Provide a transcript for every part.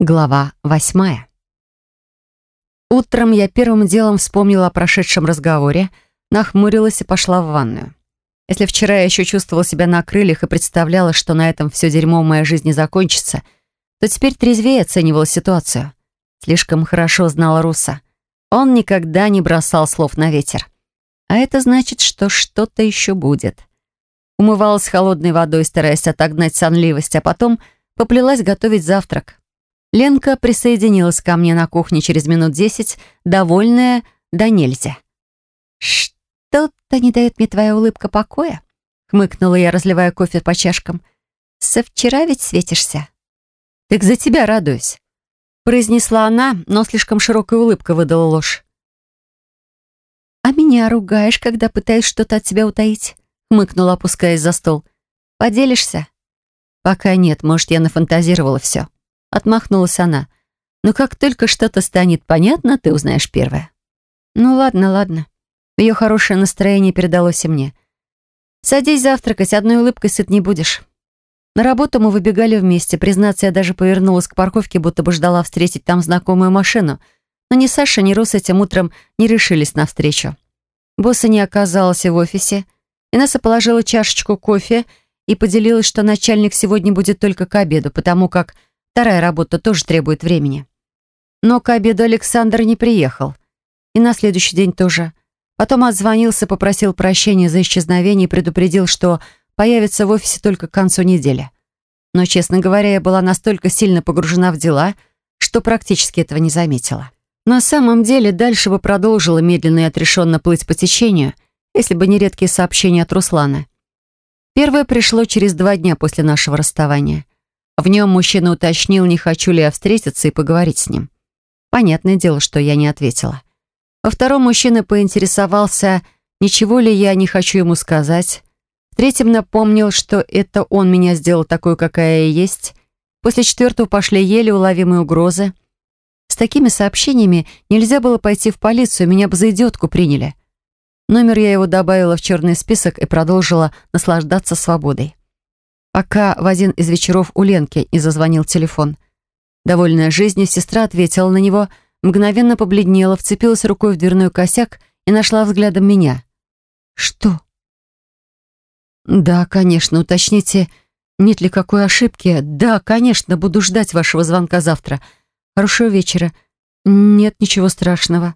Глава восьмая. Утром я первым делом вспомнила о прошедшем разговоре, нахмурилась и пошла в ванную. Если вчера я еще чувствовала себя на крыльях и представляла, что на этом все дерьмо в моей жизни закончится, то теперь трезвее оценивала ситуацию. Слишком хорошо знала Руса. Он никогда не бросал слов на ветер. А это значит, что что-то еще будет. Умывалась холодной водой, стараясь отогнать сонливость, а потом поплелась готовить завтрак. Ленка присоединилась ко мне на кухне через минут десять, довольная да нельзя. «Что-то не дает мне твоя улыбка покоя?» — хмыкнула я, разливая кофе по чашкам. «Со вчера ведь светишься». «Так за тебя радуюсь», — произнесла она, но слишком широкая улыбка выдала ложь. «А меня ругаешь, когда пытаюсь что-то от тебя утаить?» — хмыкнула, опускаясь за стол. «Поделишься?» «Пока нет, может, я нафантазировала все». Отмахнулась она. «Но как только что-то станет понятно, ты узнаешь первое». «Ну ладно, ладно». Ее хорошее настроение передалось и мне. «Садись завтракать, одной улыбкой сыт не будешь». На работу мы выбегали вместе. Признаться, я даже повернулась к парковке, будто бы ждала встретить там знакомую машину. Но ни Саша, ни Рус этим утром не решились навстречу. Босса не оказалась в офисе. Инесса положила чашечку кофе и поделилась, что начальник сегодня будет только к обеду, потому как Вторая работа тоже требует времени. Но к обеду Александр не приехал. И на следующий день тоже. Потом отзвонился, попросил прощения за исчезновение и предупредил, что появится в офисе только к концу недели. Но, честно говоря, я была настолько сильно погружена в дела, что практически этого не заметила. На самом деле, дальше бы продолжила медленно и отрешенно плыть по течению, если бы не редкие сообщения от Руслана. Первое пришло через два дня после нашего расставания. В нем мужчина уточнил, не хочу ли я встретиться и поговорить с ним. Понятное дело, что я не ответила. Во втором мужчина поинтересовался, ничего ли я не хочу ему сказать. В третьем напомнил, что это он меня сделал такой, какая я есть. После четвертого пошли еле уловимые угрозы. С такими сообщениями нельзя было пойти в полицию, меня бы за идиотку приняли. Номер я его добавила в черный список и продолжила наслаждаться свободой пока в один из вечеров у Ленки не зазвонил телефон. Довольная жизнью, сестра ответила на него, мгновенно побледнела, вцепилась рукой в дверной косяк и нашла взглядом меня. «Что?» «Да, конечно, уточните, нет ли какой ошибки. Да, конечно, буду ждать вашего звонка завтра. Хорошего вечера. Нет ничего страшного».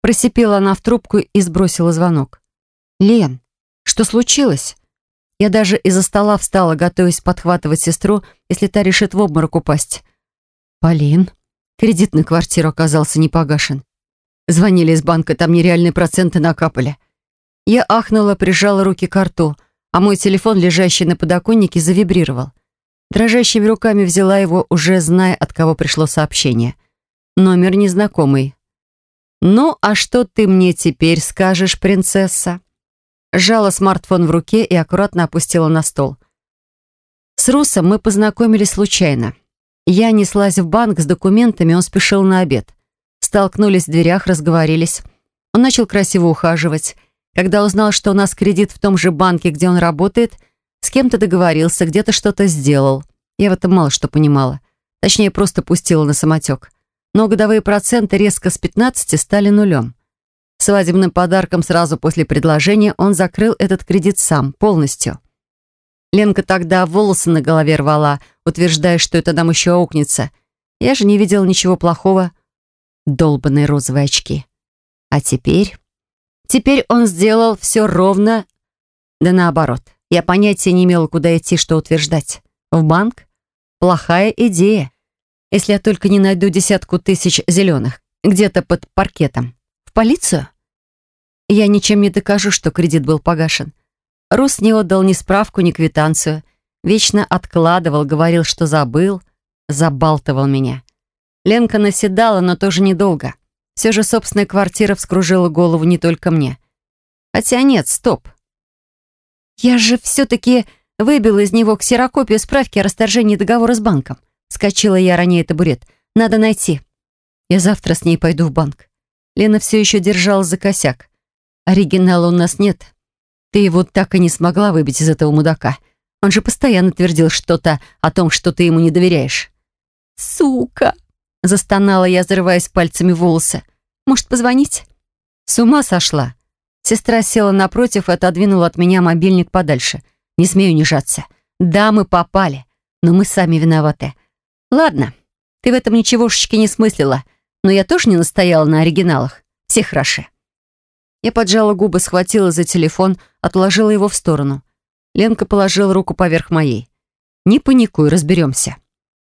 Просипела она в трубку и сбросила звонок. «Лен, что случилось?» Я даже из-за стола встала, готовясь подхватывать сестру, если та решит в обморок упасть. «Полин?» Кредит на квартиру оказался не погашен. Звонили из банка, там нереальные проценты накапали. Я ахнула, прижала руки к рту, а мой телефон, лежащий на подоконнике, завибрировал. Дрожащими руками взяла его, уже зная, от кого пришло сообщение. Номер незнакомый. «Ну, а что ты мне теперь скажешь, принцесса?» Сжала смартфон в руке и аккуратно опустила на стол. С Русом мы познакомились случайно. Я неслась в банк с документами, он спешил на обед. Столкнулись в дверях, разговорились. Он начал красиво ухаживать. Когда узнал, что у нас кредит в том же банке, где он работает, с кем-то договорился, где-то что-то сделал. Я в этом мало что понимала. Точнее, просто пустила на самотек. Но годовые проценты резко с 15 стали нулем. Свадебным подарком сразу после предложения он закрыл этот кредит сам, полностью. Ленка тогда волосы на голове рвала, утверждая, что это нам еще аукнется. Я же не видела ничего плохого. Долбанные розовые очки. А теперь... Теперь он сделал все ровно, да наоборот. Я понятия не имела, куда идти, что утверждать. В банк? Плохая идея. Если я только не найду десятку тысяч зеленых, где-то под паркетом. В полицию? Я ничем не докажу, что кредит был погашен. Рус не отдал ни справку, ни квитанцию. Вечно откладывал, говорил, что забыл, забалтывал меня. Ленка наседала, но тоже недолго. Все же собственная квартира вскружила голову не только мне. Хотя нет, стоп. Я же все-таки выбила из него ксерокопию справки о расторжении договора с банком. Скочила я ранее табурет. Надо найти. Я завтра с ней пойду в банк. Лена все еще держалась за косяк. Оригинала у нас нет. Ты его так и не смогла выбить из этого мудака. Он же постоянно твердил что-то о том, что ты ему не доверяешь. «Сука!» — застонала я, зарываясь пальцами в волосы. «Может, позвонить?» «С ума сошла!» Сестра села напротив и отодвинула от меня мобильник подальше. «Не смею унижаться. Да, мы попали, но мы сами виноваты. Ладно, ты в этом ничегошечки не смыслила, но я тоже не настояла на оригиналах. Все хороши». Я поджала губы, схватила за телефон, отложила его в сторону. Ленка положила руку поверх моей. «Не паникуй, разберемся».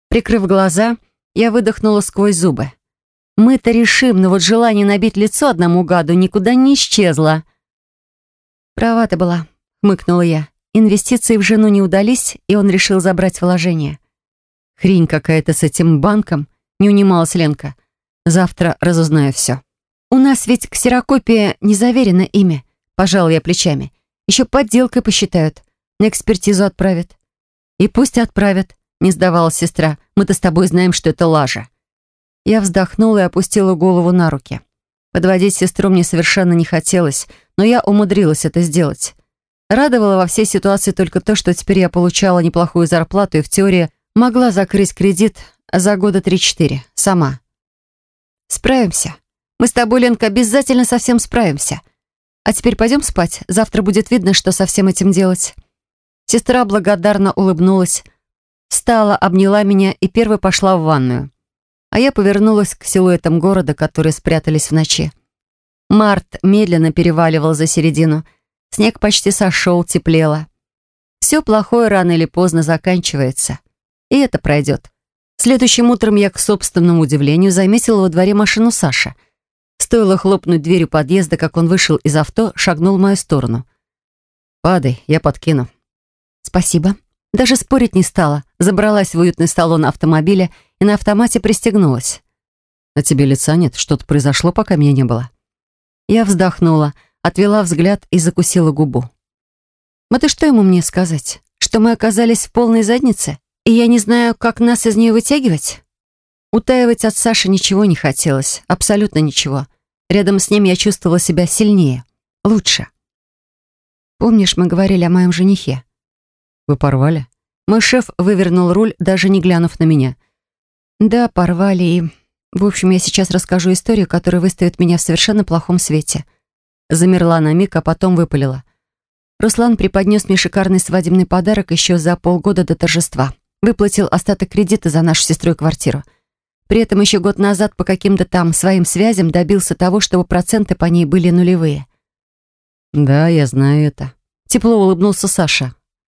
Прикрыв глаза, я выдохнула сквозь зубы. Мы-то решим, но вот желание набить лицо одному гаду никуда не исчезло. «Права ты была», — хмыкнула я. Инвестиции в жену не удались, и он решил забрать вложение. «Хрень какая-то с этим банком», — не унималась Ленка. «Завтра разузнаю все». «У нас ведь ксерокопия не заверено имя», — пожал я плечами. «Еще подделкой посчитают, на экспертизу отправят». «И пусть отправят», — не сдавалась сестра. «Мы-то с тобой знаем, что это лажа». Я вздохнула и опустила голову на руки. Подводить сестру мне совершенно не хотелось, но я умудрилась это сделать. Радовало во всей ситуации только то, что теперь я получала неплохую зарплату и в теории могла закрыть кредит за года 3-4 сама. «Справимся. Мы с тобой, Ленка, обязательно совсем справимся. А теперь пойдем спать. Завтра будет видно, что со всем этим делать». Сестра благодарно улыбнулась, встала, обняла меня и первой пошла в ванную а я повернулась к силуэтам города, которые спрятались в ночи. Март медленно переваливал за середину. Снег почти сошел, теплело. Все плохое рано или поздно заканчивается. И это пройдет. Следующим утром я, к собственному удивлению, заметила во дворе машину Саши. Стоило хлопнуть дверью подъезда, как он вышел из авто, шагнул в мою сторону. «Падай, я подкину». «Спасибо». Даже спорить не стала. Забралась в уютный салон автомобиля и на автомате пристегнулась. «На тебе лица нет? Что-то произошло, пока меня не было?» Я вздохнула, отвела взгляд и закусила губу. «А ты что ему мне сказать? Что мы оказались в полной заднице? И я не знаю, как нас из нее вытягивать?» Утаивать от Саши ничего не хотелось, абсолютно ничего. Рядом с ним я чувствовала себя сильнее, лучше. «Помнишь, мы говорили о моем женихе?» «Вы порвали?» Мой шеф вывернул руль, даже не глянув на меня – да, порвали и... В общем, я сейчас расскажу историю, которая выставит меня в совершенно плохом свете. Замерла на миг, а потом выпалила. Руслан преподнес мне шикарный свадебный подарок еще за полгода до торжества. Выплатил остаток кредита за нашу сестру и квартиру. При этом еще год назад по каким-то там своим связям добился того, чтобы проценты по ней были нулевые. «Да, я знаю это». Тепло улыбнулся Саша.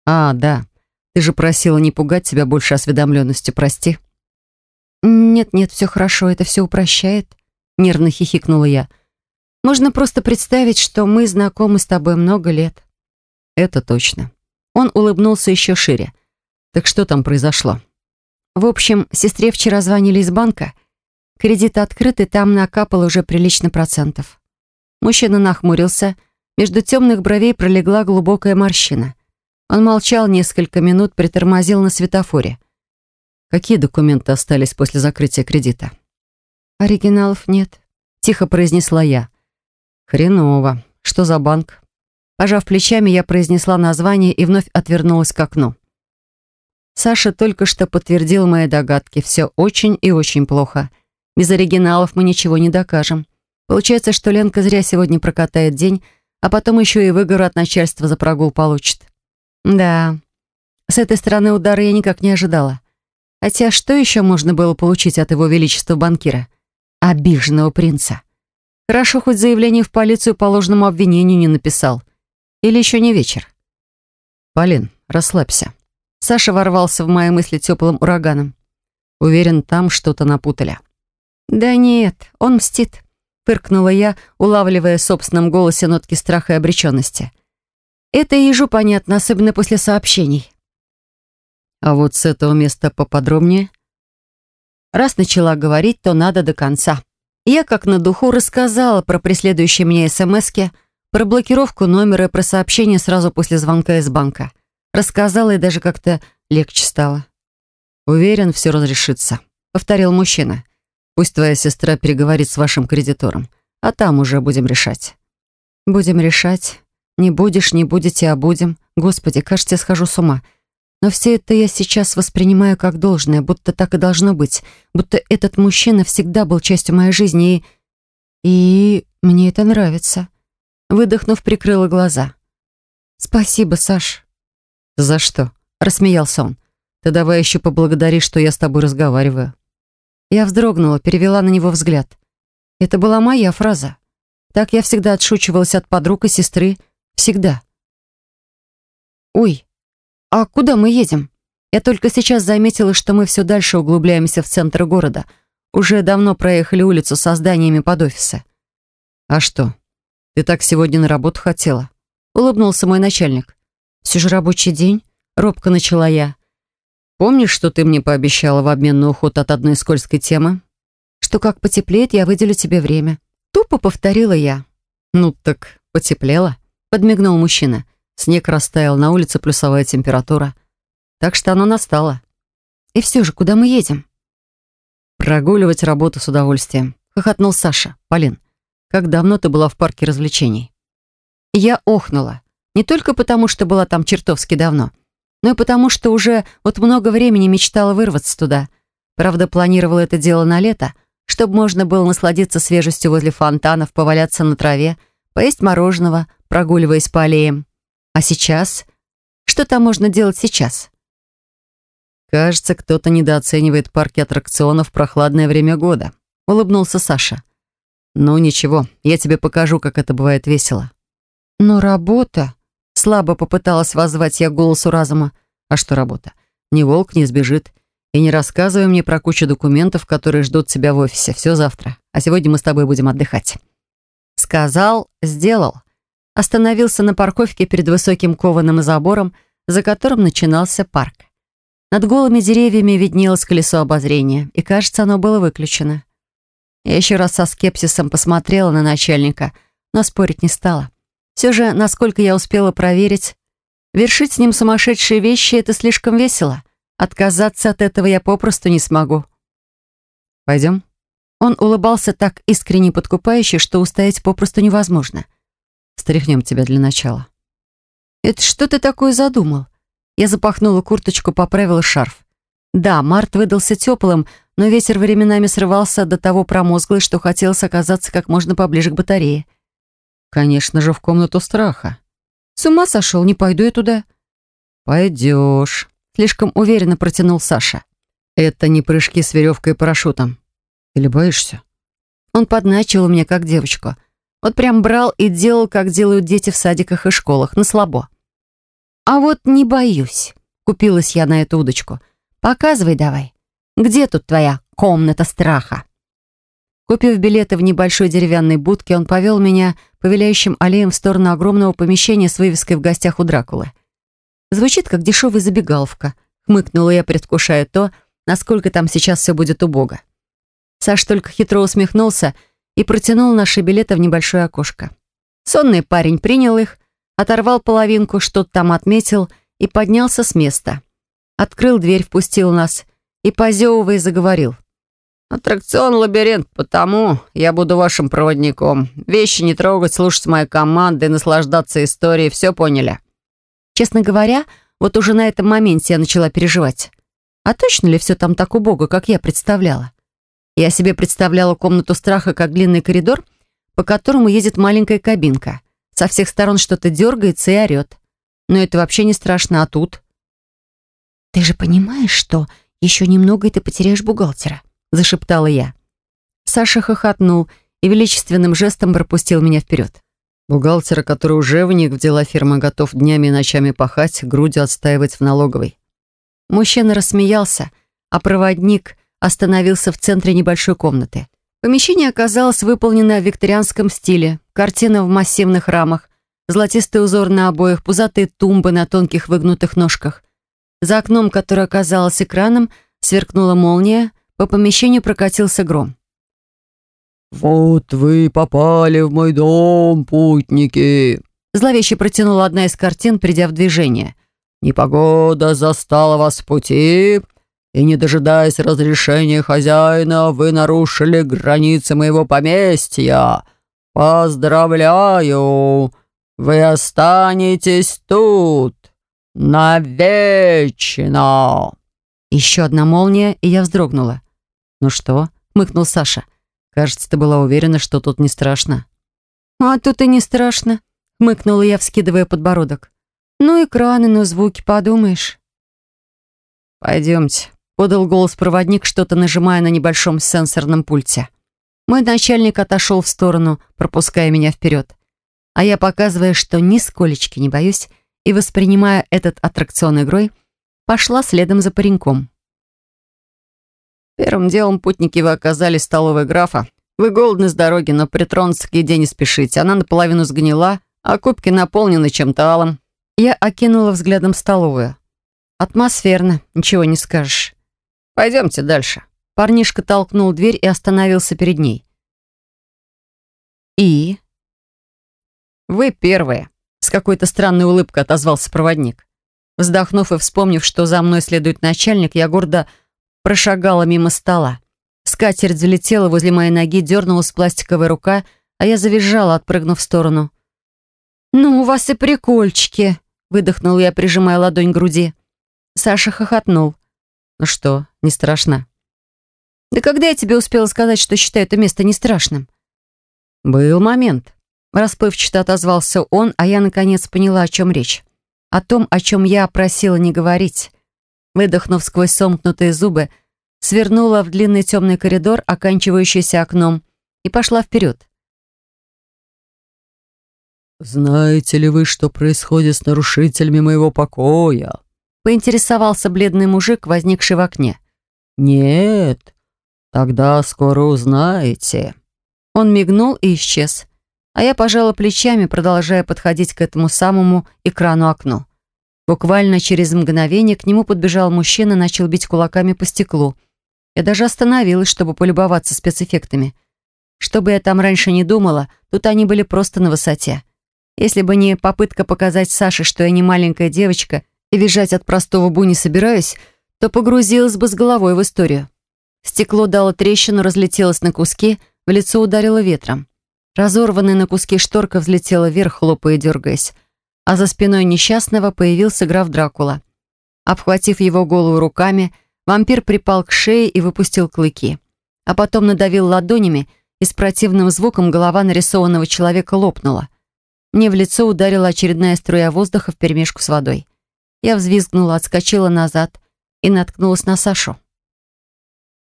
«А, да. Ты же просила не пугать тебя больше осведомленностью, прости». «Нет-нет, все хорошо, это все упрощает», — нервно хихикнула я. «Можно просто представить, что мы знакомы с тобой много лет». «Это точно». Он улыбнулся еще шире. «Так что там произошло?» «В общем, сестре вчера звонили из банка. Кредит открыт, и там накапало уже прилично процентов». Мужчина нахмурился. Между темных бровей пролегла глубокая морщина. Он молчал несколько минут, притормозил на светофоре. Какие документы остались после закрытия кредита? Оригиналов нет, тихо произнесла я. Хреново. Что за банк? Пожав плечами, я произнесла название и вновь отвернулась к окну. Саша только что подтвердил мои догадки. Все очень и очень плохо. Без оригиналов мы ничего не докажем. Получается, что Ленка зря сегодня прокатает день, а потом еще и выгору от начальства за прогул получит. Да, с этой стороны удара я никак не ожидала. Хотя что еще можно было получить от его величества банкира? Обиженного принца. Хорошо, хоть заявление в полицию по ложному обвинению не написал. Или еще не вечер. «Полин, расслабься». Саша ворвался в мои мысли теплым ураганом. Уверен, там что-то напутали. «Да нет, он мстит», — фыркнула я, улавливая в собственном голосе нотки страха и обреченности. «Это ежу понятно, особенно после сообщений». А вот с этого места поподробнее. Раз начала говорить, то надо до конца. Я как на духу рассказала про преследующие меня СМСки, про блокировку номера и про сообщение сразу после звонка из банка. Рассказала и даже как-то легче стало. «Уверен, все разрешится», — повторил мужчина. «Пусть твоя сестра переговорит с вашим кредитором, а там уже будем решать». «Будем решать. Не будешь, не будете, а будем. Господи, кажется, я схожу с ума. Но все это я сейчас воспринимаю как должное, будто так и должно быть, будто этот мужчина всегда был частью моей жизни и... И мне это нравится. Выдохнув, прикрыла глаза. «Спасибо, Саш». «За что?» — рассмеялся он. «Ты давай еще поблагодари, что я с тобой разговариваю». Я вздрогнула, перевела на него взгляд. Это была моя фраза. Так я всегда отшучивалась от подруг и сестры. Всегда. «Ой, а куда мы едем?» Я только сейчас заметила, что мы все дальше углубляемся в центр города. Уже давно проехали улицу со зданиями под офисы. «А что, ты так сегодня на работу хотела?» Улыбнулся мой начальник. «Все же рабочий день?» Робко начала я. «Помнишь, что ты мне пообещала в обмен на уход от одной скользкой темы?» «Что как потеплеет, я выделю тебе время». Тупо повторила я. «Ну так потеплело?» Подмигнул мужчина. Снег растаял, на улице плюсовая температура. Так что оно настало. И все же, куда мы едем? Прогуливать работу с удовольствием. Хохотнул Саша. Полин, как давно ты была в парке развлечений? Я охнула. Не только потому, что была там чертовски давно, но и потому, что уже вот много времени мечтала вырваться туда. Правда, планировала это дело на лето, чтобы можно было насладиться свежестью возле фонтанов, поваляться на траве, поесть мороженого, прогуливаясь по аллеям. А сейчас? Что там можно делать сейчас? Кажется, кто-то недооценивает парки аттракционов в прохладное время года. Улыбнулся Саша. Ну ничего, я тебе покажу, как это бывает весело. Но работа... Слабо попыталась воззвать я голосу разума. А что работа? Ни волк не сбежит. И не рассказывай мне про кучу документов, которые ждут тебя в офисе. Все завтра. А сегодня мы с тобой будем отдыхать. Сказал, сделал остановился на парковке перед высоким кованым забором, за которым начинался парк. Над голыми деревьями виднелось колесо обозрения, и, кажется, оно было выключено. Я еще раз со скепсисом посмотрела на начальника, но спорить не стала. Все же, насколько я успела проверить, вершить с ним сумасшедшие вещи — это слишком весело. Отказаться от этого я попросту не смогу. «Пойдем?» Он улыбался так искренне подкупающе, что устоять попросту невозможно — Стряхнем тебя для начала». «Это что ты такое задумал?» Я запахнула курточку, поправила шарф. Да, март выдался теплым, но ветер временами срывался до того промозглый, что хотелось оказаться как можно поближе к батарее. «Конечно же, в комнату страха». «С ума сошел, не пойду я туда». «Пойдешь», — слишком уверенно протянул Саша. «Это не прыжки с веревкой и парашютом. Или боишься?» Он подначивал меня, как девочку — вот прям брал и делал, как делают дети в садиках и школах, на слабо. А вот не боюсь. Купилась я на эту удочку. Показывай давай. Где тут твоя комната страха? Купив билеты в небольшой деревянной будке, он повел меня по виляющим аллеям в сторону огромного помещения с вывеской в гостях у Дракулы. Звучит, как дешевая забегаловка. Хмыкнула я, предвкушая то, насколько там сейчас все будет убого. Саш только хитро усмехнулся — и протянул наши билеты в небольшое окошко. Сонный парень принял их, оторвал половинку, что-то там отметил и поднялся с места. Открыл дверь, впустил нас и, позевывая, заговорил. «Аттракцион «Лабиринт», потому я буду вашим проводником. Вещи не трогать, слушать мои команды, наслаждаться историей. Все поняли?» Честно говоря, вот уже на этом моменте я начала переживать. А точно ли все там так убого, как я представляла? Я себе представляла комнату страха как длинный коридор, по которому едет маленькая кабинка. Со всех сторон что-то дергается и орет. Но это вообще не страшно, а тут... «Ты же понимаешь, что еще немного, и ты потеряешь бухгалтера?» Зашептала я. Саша хохотнул и величественным жестом пропустил меня вперед. Бухгалтера, который уже вник в дела фирмы, готов днями и ночами пахать, грудью отстаивать в налоговой. Мужчина рассмеялся, а проводник остановился в центре небольшой комнаты. Помещение оказалось выполнено в викторианском стиле. Картина в массивных рамах, золотистый узор на обоях, пузатые тумбы на тонких выгнутых ножках. За окном, которое оказалось экраном, сверкнула молния, по помещению прокатился гром. «Вот вы попали в мой дом, путники!» Зловеще протянула одна из картин, придя в движение. «Непогода застала вас в пути, и, не дожидаясь разрешения хозяина, вы нарушили границы моего поместья. Поздравляю! Вы останетесь тут, навечно!» Еще одна молния, и я вздрогнула. «Ну что?» — мыкнул Саша. «Кажется, ты была уверена, что тут не страшно». «А тут и не страшно», — мыкнула я, вскидывая подбородок. «Ну, экраны, ну, звуки, подумаешь». «Пойдемте», — подал голос проводник, что-то нажимая на небольшом сенсорном пульте. Мой начальник отошел в сторону, пропуская меня вперед. А я, показывая, что нисколечки не боюсь, и воспринимая этот аттракцион игрой, пошла следом за пареньком. Первым делом путники вы оказались в столовой графа. Вы голодны с дороги, но притронуться к еде не спешите. Она наполовину сгнила, а кубки наполнены чем-то алым. Я окинула взглядом столовую. Атмосферно, ничего не скажешь. Пойдемте дальше. Парнишка толкнул дверь и остановился перед ней. И? Вы первые. С какой-то странной улыбкой отозвался проводник. Вздохнув и вспомнив, что за мной следует начальник, я гордо прошагала мимо стола. Скатерть взлетела возле моей ноги, дернулась пластиковая рука, а я завизжала, отпрыгнув в сторону. «Ну, у вас и прикольчики!» — выдохнул я, прижимая ладонь к груди. Саша хохотнул. «Ну что, не страшно?» «Да когда я тебе успела сказать, что считаю это место не страшным?» «Был момент». Расплывчато отозвался он, а я, наконец, поняла, о чем речь о том, о чем я просила не говорить. Выдохнув сквозь сомкнутые зубы, свернула в длинный темный коридор, оканчивающийся окном, и пошла вперед. «Знаете ли вы, что происходит с нарушителями моего покоя?» поинтересовался бледный мужик, возникший в окне. «Нет, тогда скоро узнаете». Он мигнул и исчез а я пожала плечами, продолжая подходить к этому самому экрану окну. Буквально через мгновение к нему подбежал мужчина и начал бить кулаками по стеклу. Я даже остановилась, чтобы полюбоваться спецэффектами. Что бы я там раньше не думала, тут они были просто на высоте. Если бы не попытка показать Саше, что я не маленькая девочка и визжать от простого бу не собираюсь, то погрузилась бы с головой в историю. Стекло дало трещину, разлетелось на куски, в лицо ударило ветром. Разорванная на куски шторка взлетела вверх, хлопая и дергаясь. А за спиной несчастного появился граф Дракула. Обхватив его голову руками, вампир припал к шее и выпустил клыки. А потом надавил ладонями, и с противным звуком голова нарисованного человека лопнула. Мне в лицо ударила очередная струя воздуха вперемешку с водой. Я взвизгнула, отскочила назад и наткнулась на Сашу.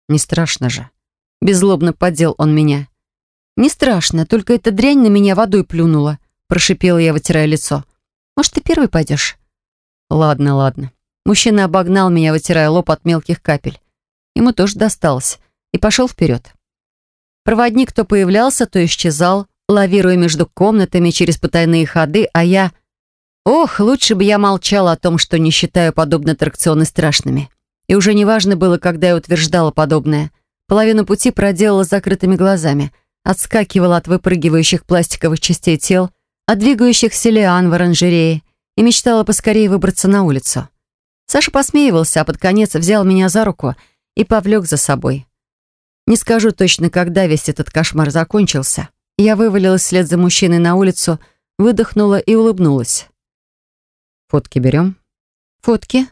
«Не страшно же». Беззлобно поддел он меня. «Не страшно, только эта дрянь на меня водой плюнула», прошипела я, вытирая лицо. «Может, ты первый пойдешь?» «Ладно, ладно». Мужчина обогнал меня, вытирая лоб от мелких капель. Ему тоже досталось. И пошел вперед. Проводник то появлялся, то исчезал, лавируя между комнатами через потайные ходы, а я... Ох, лучше бы я молчала о том, что не считаю подобные аттракционы страшными. И уже неважно было, когда я утверждала подобное. Половину пути проделала закрытыми глазами — отскакивала от выпрыгивающих пластиковых частей тел, от двигающихся лиан в оранжерее и мечтала поскорее выбраться на улицу. Саша посмеивался, а под конец взял меня за руку и повлек за собой. Не скажу точно, когда весь этот кошмар закончился. Я вывалилась вслед за мужчиной на улицу, выдохнула и улыбнулась. «Фотки берем?» «Фотки?»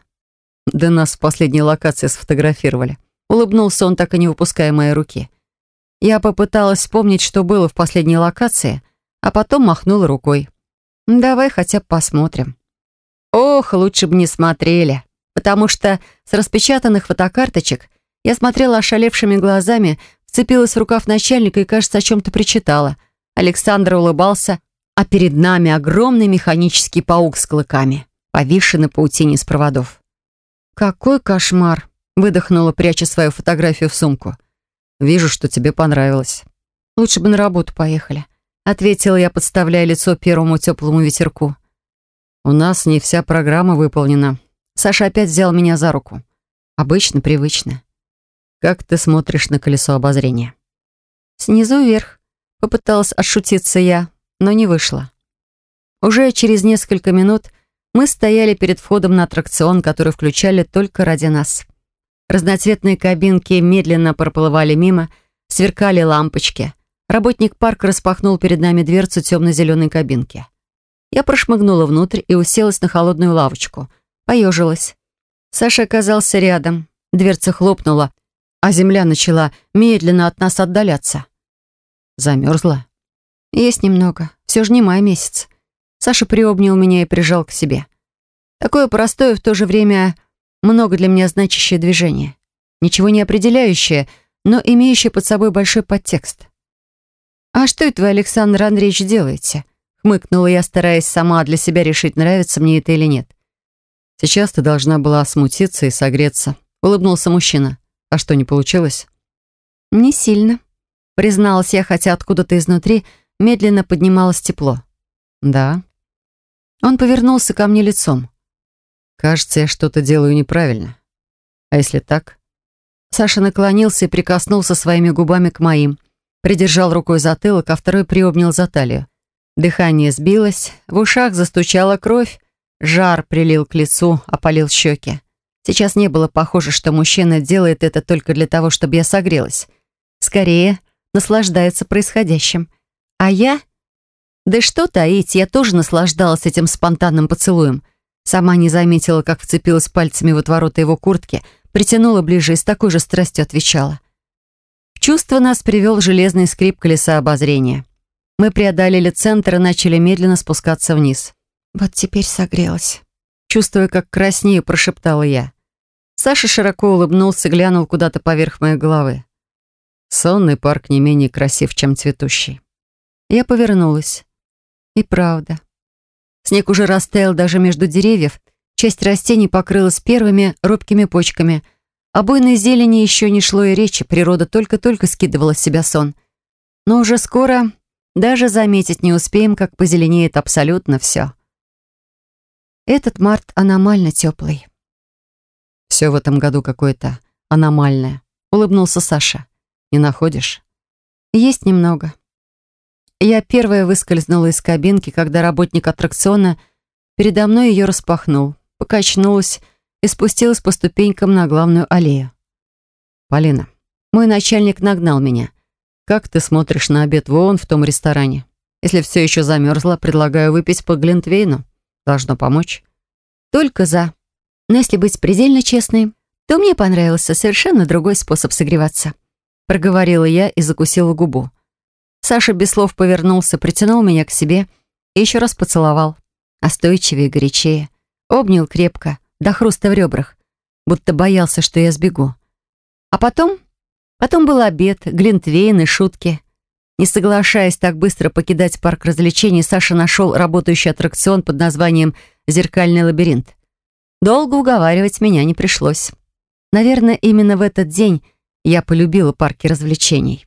Да нас в последней локации сфотографировали. Улыбнулся он, так и не выпуская моей руки. Я попыталась вспомнить, что было в последней локации, а потом махнула рукой. «Давай хотя бы посмотрим». Ох, лучше бы не смотрели, потому что с распечатанных фотокарточек я смотрела ошалевшими глазами, вцепилась в рукав начальника и, кажется, о чем-то причитала. Александр улыбался, а перед нами огромный механический паук с клыками, повисший на паутине из проводов. «Какой кошмар!» — выдохнула, пряча свою фотографию в сумку. Вижу, что тебе понравилось. Лучше бы на работу поехали. Ответила я, подставляя лицо первому теплому ветерку. У нас не вся программа выполнена. Саша опять взял меня за руку. Обычно, привычно. Как ты смотришь на колесо обозрения? Снизу вверх. Попыталась отшутиться я, но не вышло. Уже через несколько минут мы стояли перед входом на аттракцион, который включали только ради нас. Разноцветные кабинки медленно проплывали мимо, сверкали лампочки. Работник парка распахнул перед нами дверцу темно-зеленой кабинки. Я прошмыгнула внутрь и уселась на холодную лавочку, Поежилась. Саша оказался рядом. Дверца хлопнула, а земля начала медленно от нас отдаляться. Замерзла? Есть немного. Все же не май месяц. Саша приобнял меня и прижал к себе. Такое простое, в то же время много для меня значащее движение. Ничего не определяющее, но имеющее под собой большой подтекст. «А что это вы, Александр Андреевич, делаете?» Хмыкнула я, стараясь сама для себя решить, нравится мне это или нет. «Сейчас ты должна была смутиться и согреться», — улыбнулся мужчина. «А что, не получилось?» «Не сильно», — призналась я, хотя откуда-то изнутри медленно поднималось тепло. «Да». Он повернулся ко мне лицом. «Кажется, я что-то делаю неправильно. А если так?» Саша наклонился и прикоснулся своими губами к моим, придержал рукой затылок, а второй приобнял за талию. Дыхание сбилось, в ушах застучала кровь, жар прилил к лицу, опалил щеки. Сейчас не было похоже, что мужчина делает это только для того, чтобы я согрелась. Скорее, наслаждается происходящим. А я... Да что таить, я тоже наслаждалась этим спонтанным поцелуем. Сама не заметила, как вцепилась пальцами в отворота его куртки, притянула ближе и с такой же страстью отвечала. Чувство нас привел железный скрип колеса обозрения. Мы преодолели центр и начали медленно спускаться вниз. «Вот теперь согрелась». Чувствуя, как краснею, прошептала я. Саша широко улыбнулся, глянул куда-то поверх моей головы. Сонный парк не менее красив, чем цветущий. Я повернулась. И правда. Снег уже растаял даже между деревьев, часть растений покрылась первыми робкими почками. О буйной зелени еще не шло и речи, природа только-только скидывала с себя сон. Но уже скоро даже заметить не успеем, как позеленеет абсолютно все. Этот март аномально теплый. «Все в этом году какое-то аномальное», — улыбнулся Саша. «Не находишь?» «Есть немного». Я первая выскользнула из кабинки, когда работник аттракциона передо мной ее распахнул, покачнулась и спустилась по ступенькам на главную аллею. «Полина, мой начальник нагнал меня. Как ты смотришь на обед вон в том ресторане? Если все еще замерзло, предлагаю выпить по Глинтвейну. Должно помочь». «Только за. Но если быть предельно честной, то мне понравился совершенно другой способ согреваться», проговорила я и закусила губу. Саша без слов повернулся, притянул меня к себе и еще раз поцеловал. Остойчивее горячее. Обнял крепко, до хруста в ребрах, будто боялся, что я сбегу. А потом... Потом был обед, глинтвейн и шутки. Не соглашаясь так быстро покидать парк развлечений, Саша нашел работающий аттракцион под названием «Зеркальный лабиринт». Долго уговаривать меня не пришлось. Наверное, именно в этот день я полюбила парки развлечений.